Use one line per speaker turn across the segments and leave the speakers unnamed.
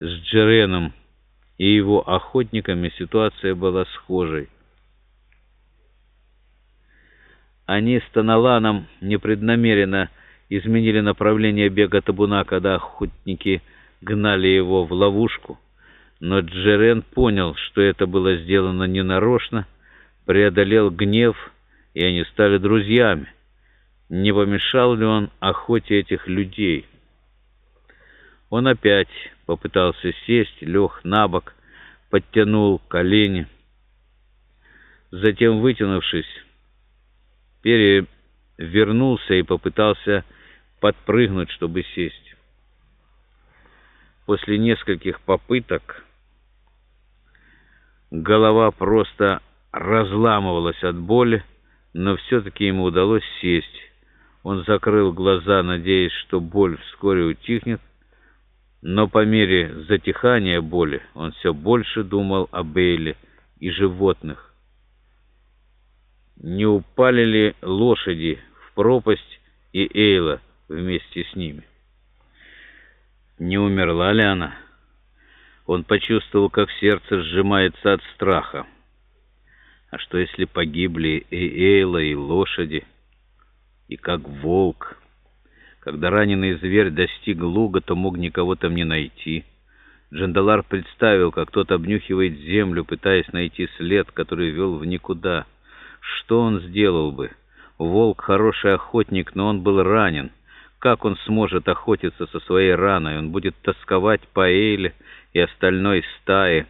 С Джереном и его охотниками ситуация была схожей. Они с Таналаном непреднамеренно изменили направление бега табуна, когда охотники гнали его в ловушку. Но Джерен понял, что это было сделано ненарочно, преодолел гнев, и они стали друзьями. Не помешал ли он охоте этих людей? Он опять попытался сесть, лег на бок, подтянул колени. Затем, вытянувшись, перевернулся и попытался подпрыгнуть, чтобы сесть. После нескольких попыток голова просто разламывалась от боли, но все-таки ему удалось сесть. Он закрыл глаза, надеясь, что боль вскоре утихнет, но по мере затихания боли он все больше думал о Бейле и животных. Не упали ли лошади в пропасть и Эйла вместе с ними? Не умерла ли она? Он почувствовал, как сердце сжимается от страха. А что, если погибли и Эйла, и лошади, и как волк? Когда раненый зверь достиг луга, то мог никого там не найти. Джандалар представил, как тот обнюхивает землю, пытаясь найти след, который вел в никуда. Что он сделал бы? Волк — хороший охотник, но он был ранен. Как он сможет охотиться со своей раной? Он будет тосковать по Эйле и остальной стае.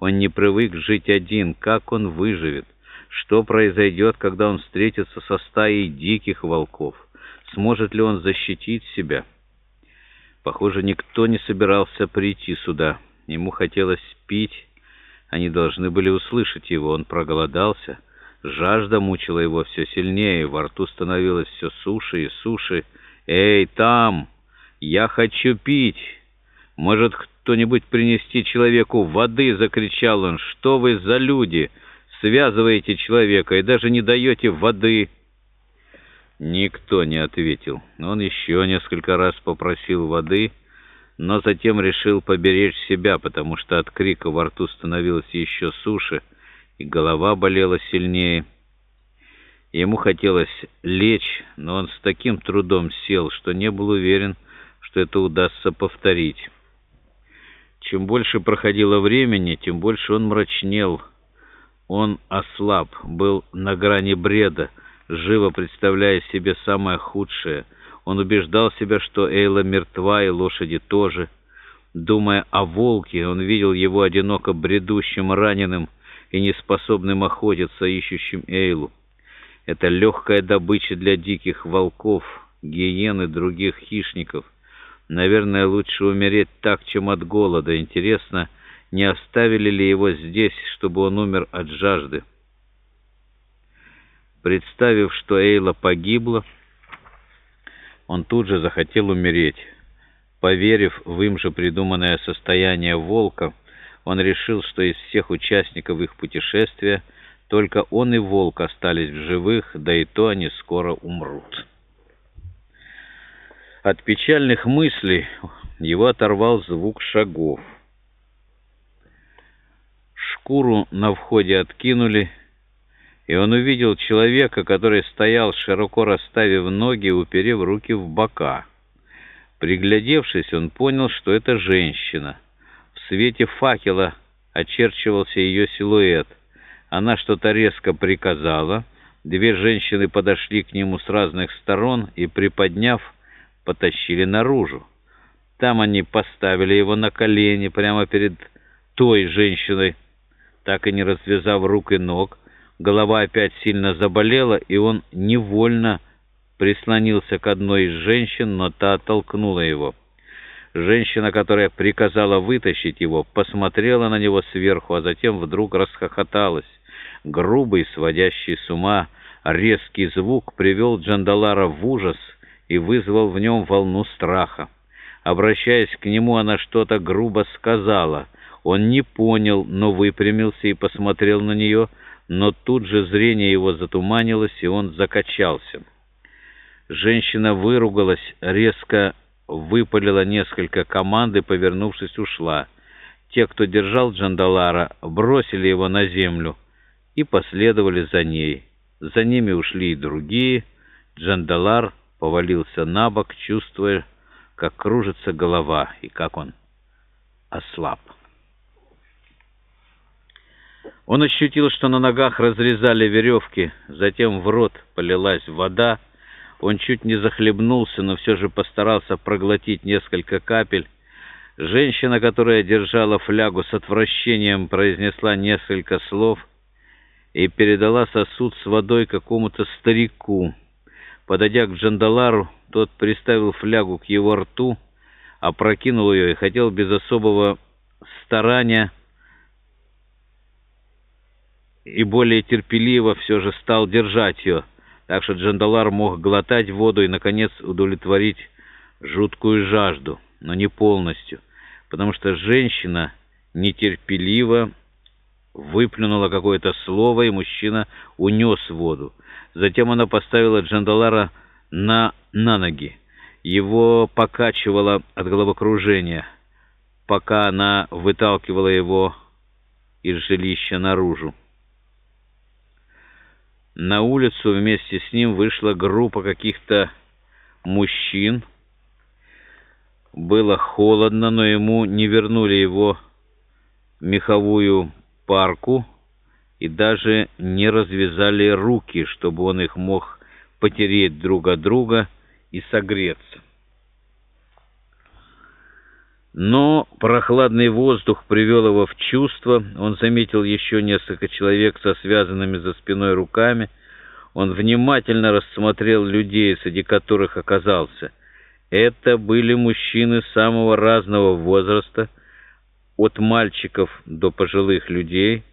Он не привык жить один. Как он выживет? Что произойдет, когда он встретится со стаей диких волков? Сможет ли он защитить себя? Похоже, никто не собирался прийти сюда. Ему хотелось пить. Они должны были услышать его. Он проголодался. Жажда мучила его все сильнее. Во рту становилось все суше и суше. «Эй, там! Я хочу пить! Может, кто-нибудь принести человеку воды?» — закричал он. «Что вы за люди? Связываете человека и даже не даете воды!» Никто не ответил. Он еще несколько раз попросил воды, но затем решил поберечь себя, потому что от крика во рту становилось еще суше, и голова болела сильнее. Ему хотелось лечь, но он с таким трудом сел, что не был уверен, что это удастся повторить. Чем больше проходило времени, тем больше он мрачнел. Он ослаб, был на грани бреда, живо представляя себе самое худшее. Он убеждал себя, что Эйла мертва и лошади тоже. Думая о волке, он видел его одиноко бредущим, раненым и неспособным охотиться, ищущим Эйлу. Это легкая добыча для диких волков, гиен и других хищников. Наверное, лучше умереть так, чем от голода. Интересно, не оставили ли его здесь, чтобы он умер от жажды? Представив, что Эйла погибла, он тут же захотел умереть. Поверив в им же придуманное состояние волка, он решил, что из всех участников их путешествия только он и волк остались в живых, да и то они скоро умрут. От печальных мыслей его оторвал звук шагов. Шкуру на входе откинули, и он увидел человека, который стоял, широко расставив ноги, уперев руки в бока. Приглядевшись, он понял, что это женщина. В свете факела очерчивался ее силуэт. Она что-то резко приказала. Две женщины подошли к нему с разных сторон и, приподняв, потащили наружу. Там они поставили его на колени прямо перед той женщиной, так и не развязав рук и ног, Голова опять сильно заболела, и он невольно прислонился к одной из женщин, но та оттолкнула его. Женщина, которая приказала вытащить его, посмотрела на него сверху, а затем вдруг расхохоталась. Грубый, сводящий с ума, резкий звук привел Джандалара в ужас и вызвал в нем волну страха. Обращаясь к нему, она что-то грубо сказала. Он не понял, но выпрямился и посмотрел на нее — но тут же зрение его затуманилось, и он закачался. Женщина выругалась, резко выпалила несколько команд и, повернувшись, ушла. Те, кто держал Джандалара, бросили его на землю и последовали за ней. За ними ушли и другие. Джандалар повалился на бок, чувствуя, как кружится голова и как он ослаб. Он ощутил, что на ногах разрезали веревки, затем в рот полилась вода. Он чуть не захлебнулся, но все же постарался проглотить несколько капель. Женщина, которая держала флягу с отвращением, произнесла несколько слов и передала сосуд с водой какому-то старику. Подойдя к Джандалару, тот приставил флягу к его рту, опрокинул ее и хотел без особого старания и более терпеливо все же стал держать ее, так что Джандалар мог глотать воду и, наконец, удовлетворить жуткую жажду, но не полностью, потому что женщина нетерпеливо выплюнула какое-то слово, и мужчина унес воду. Затем она поставила Джандалара на, на ноги. Его покачивало от головокружения, пока она выталкивала его из жилища наружу. На улицу вместе с ним вышла группа каких-то мужчин. Было холодно, но ему не вернули его меховую парку и даже не развязали руки, чтобы он их мог потереть друг от друга и согреться. Но прохладный воздух привел его в чувство. Он заметил еще несколько человек со связанными за спиной руками. Он внимательно рассмотрел людей, среди которых оказался. Это были мужчины самого разного возраста, от мальчиков до пожилых людей –